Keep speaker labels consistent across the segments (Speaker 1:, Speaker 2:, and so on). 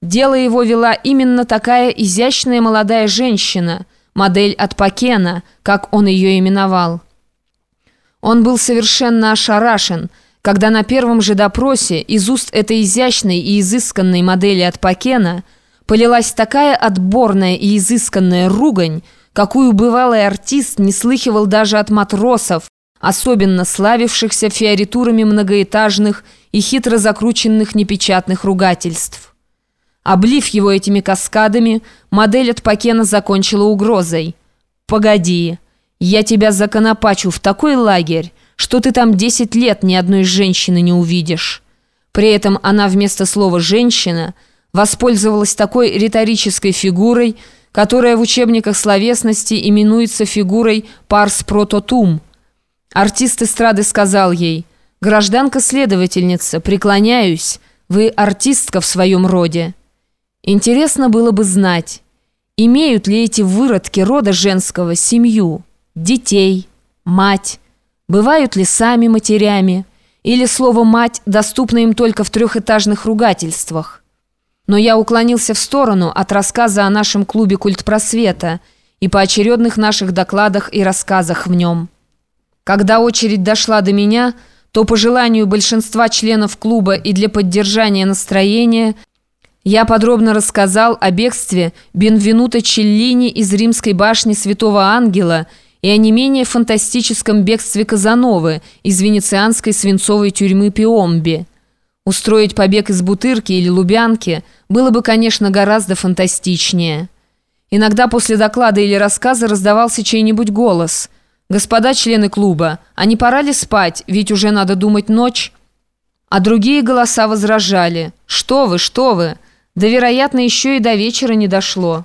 Speaker 1: Дело его вела именно такая изящная молодая женщина, модель от Пакена, как он ее именовал. Он был совершенно ошарашен, когда на первом же допросе из уст этой изящной и изысканной модели от Пакена полилась такая отборная и изысканная ругань, какую бывалый артист не слыхивал даже от матросов, особенно славившихся фиоритурами многоэтажных и хитро закрученных непечатных ругательств. Облив его этими каскадами, модель от Пакена закончила угрозой. «Погоди, я тебя законопачу в такой лагерь, что ты там 10 лет ни одной женщины не увидишь». При этом она вместо слова «женщина» воспользовалась такой риторической фигурой, которая в учебниках словесности именуется фигурой «парс прототум». Артист эстрады сказал ей «Гражданка-следовательница, преклоняюсь, вы артистка в своем роде». Интересно было бы знать, имеют ли эти выродки рода женского семью, детей, мать, бывают ли сами матерями, или слово «мать» доступно им только в трехэтажных ругательствах. Но я уклонился в сторону от рассказа о нашем клубе «Культ просвета» и поочередных наших докладах и рассказах в нем. Когда очередь дошла до меня, то по желанию большинства членов клуба и для поддержания настроения – я подробно рассказал о бегстве Бенвенуто Челлини из римской башни Святого Ангела и о не менее фантастическом бегстве Казановы из венецианской свинцовой тюрьмы Пиомби. Устроить побег из Бутырки или Лубянки было бы, конечно, гораздо фантастичнее. Иногда после доклада или рассказа раздавался чей-нибудь голос. «Господа члены клуба, а не пора ли спать, ведь уже надо думать ночь?» А другие голоса возражали. «Что вы, что вы!» Да, вероятно, еще и до вечера не дошло.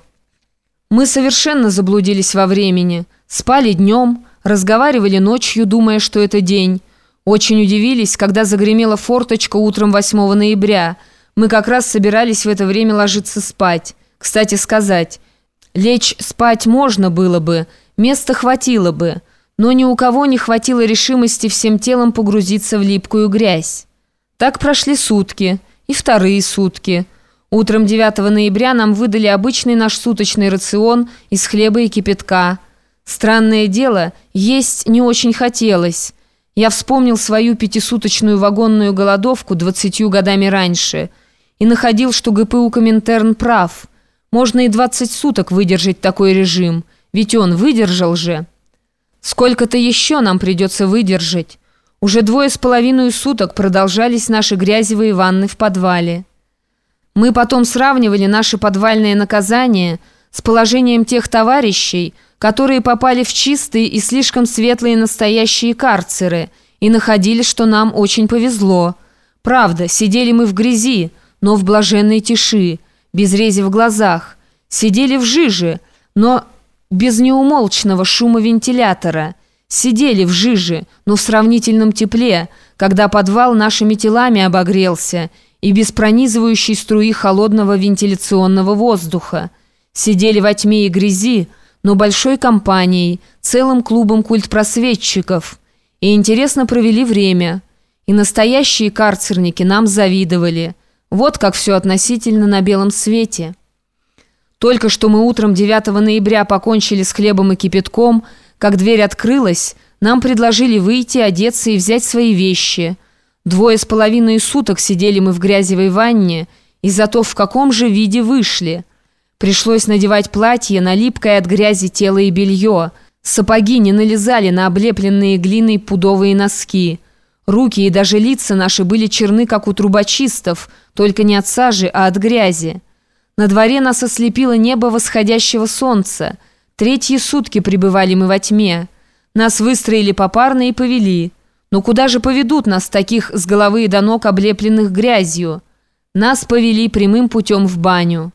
Speaker 1: Мы совершенно заблудились во времени. Спали днем, разговаривали ночью, думая, что это день. Очень удивились, когда загремела форточка утром 8 ноября. Мы как раз собирались в это время ложиться спать. Кстати сказать, лечь спать можно было бы, места хватило бы, но ни у кого не хватило решимости всем телом погрузиться в липкую грязь. Так прошли сутки, и вторые сутки – Утром 9 ноября нам выдали обычный наш суточный рацион из хлеба и кипятка. Странное дело, есть не очень хотелось. Я вспомнил свою пятисуточную вагонную голодовку 20 годами раньше и находил, что ГПУ Коминтерн прав. Можно и 20 суток выдержать такой режим, ведь он выдержал же. Сколько-то еще нам придется выдержать. Уже двое с половиной суток продолжались наши грязевые ванны в подвале. Мы потом сравнивали наши подвальные наказания с положением тех товарищей, которые попали в чистые и слишком светлые настоящие карцеры, и находили, что нам очень повезло. Правда, сидели мы в грязи, но в блаженной тиши, без рези в глазах. Сидели в жиже, но без неумолчного шума вентилятора. Сидели в жиже, но в сравнительном тепле, когда подвал нашими телами обогрелся – и без пронизывающей струи холодного вентиляционного воздуха. Сидели во тьме и грязи, но большой компанией, целым клубом культпросветчиков. И интересно провели время. И настоящие карцерники нам завидовали. Вот как все относительно на белом свете. Только что мы утром 9 ноября покончили с хлебом и кипятком, как дверь открылась, нам предложили выйти, одеться и взять свои вещи – Двое с половиной суток сидели мы в грязевой ванне, и зато в каком же виде вышли. Пришлось надевать платье на липкое от грязи тело и белье. Сапоги не налезали на облепленные глиной пудовые носки. Руки и даже лица наши были черны, как у трубочистов, только не от сажи, а от грязи. На дворе нас ослепило небо восходящего солнца. Третьи сутки пребывали мы во тьме. Нас выстроили попарно и повели – но куда же поведут нас таких с головы до ног облепленных грязью? Нас повели прямым путем в баню.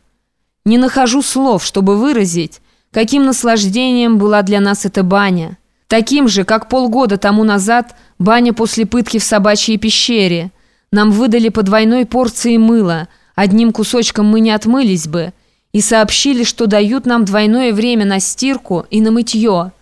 Speaker 1: Не нахожу слов, чтобы выразить, каким наслаждением была для нас эта баня. Таким же, как полгода тому назад баня после пытки в собачьей пещере. Нам выдали по двойной порции мыла, одним кусочком мы не отмылись бы, и сообщили, что дают нам двойное время на стирку и на мытье –